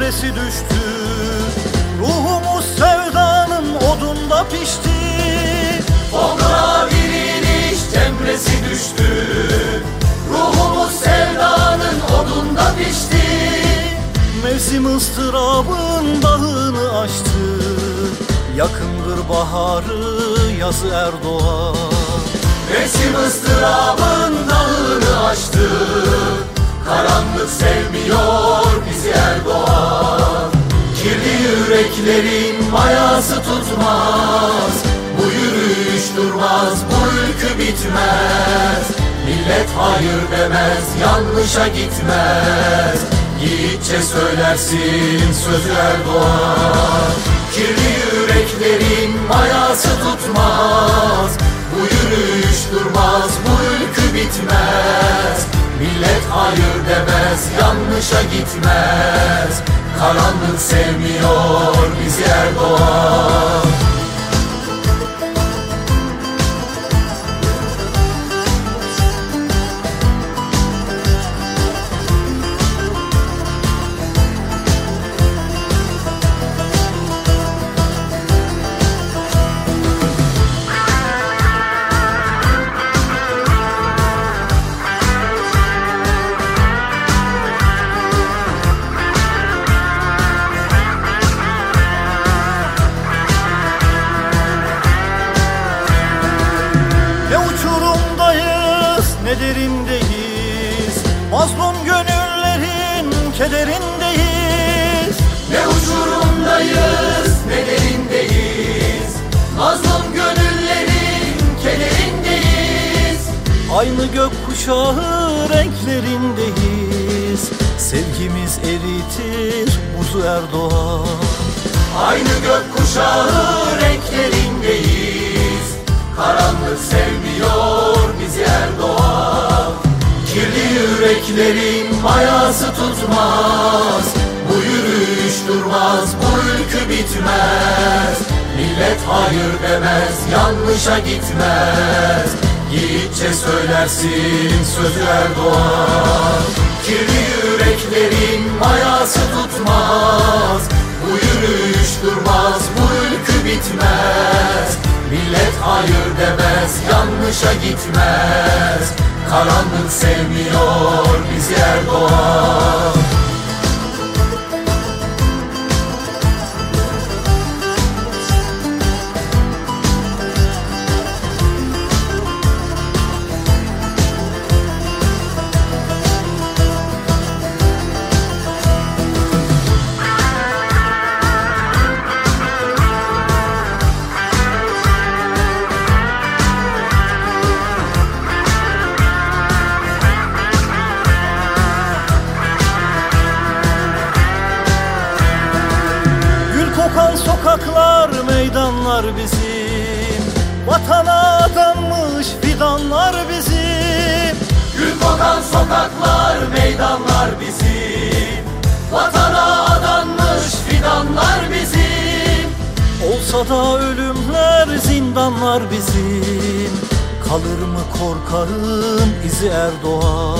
cemresi düştü. Ruhumuz sevdanın odunda pişti. Toprağa diriliş cemresi düştü. Ruhumuz sevdanın odunda pişti. Mevsim ıstırabın dağını aştı. Yakındır baharı yazı Erdoğan. Mevsim ıstırabın dalını açtı Karanlık sevmiyor yüreklerin mayası tutmaz Bu yürüyüş durmaz, bu ülkü bitmez. Millet hayır demez, yanlışa gitmez. Yiğitçe söylersin sözü Erdoğan. Kirli yüreklerin mayası tutmaz Bu yürüyüş durmaz, bu ülkü bitmez. Millet hayır demez, yanlışa gitmez Karanlık sevmiyor bizi Erdoğan Mazlum gönüllerin kederindeyiz. Ne uçurumdayız ne derindeyiz. Mazlum gönüllerin kederindeyiz. Aynı gökkuşağı renklerindeyiz. Sevgimiz eritir buzu Erdoğan. Aynı gökkuşağı renklerindeyiz tutmaz Bu yürüyüş durmaz, bu ülkü bitmez. Millet hayır demez, yanlışa gitmez. Yiğitçe söylersin sözü Erdoğan. Kirli yüreklerin mayası tutmaz. Bu yürüyüş durmaz, bu ülkü bitmez. Millet hayır demez, yanlışa gitmez. Karanlık sevmiyor bizi Erdoğan meydanlar bizim. Vatana adanmış fidanlar bizim. Gül kokan sokaklar, meydanlar bizim. Vatana adanmış fidanlar bizim. Olsa da ölümler zindanlar bizim. Kalır mı korkarın izi Erdoğan?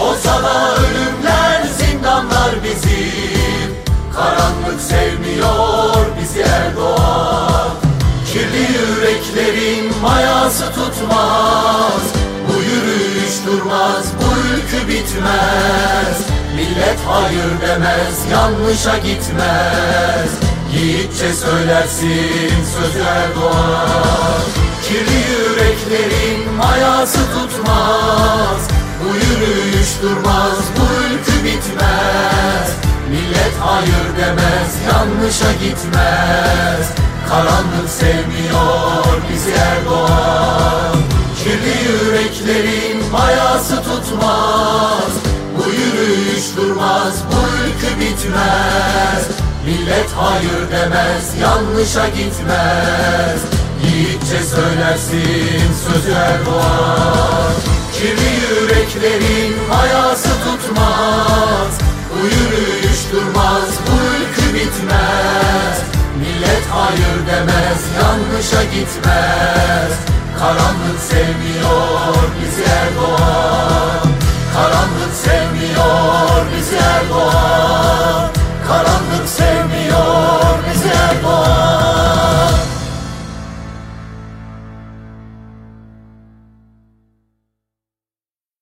Olsa da ölümler bitmez Millet hayır demez, yanlışa gitmez. Yiğitçe söylersin sözü Erdoğan. Kirli yüreklerin mayası tutmaz. Bu yürüyüş durmaz, bu ülkü bitmez. Millet hayır demez, yanlışa gitmez. Karanlık sevmiyor bizi Erdoğan Kirli yüreklerin mayası tutmaz. Bu yürüyüş durmaz, bu ülkü bitmez. Millet hayır demez, yanlışa gitmez. Yiğitçe söylersin sözü Erdoğan. Kirli yüreklerin mayası tutmaz? Bu yürüyüş durmaz, bu ülkü bitmez. Millet hayır demez, yanlışa gitmez Karanlık sevmiyor bizi Erdoğan. Karanlık sevmiyor bizi Erdoğan.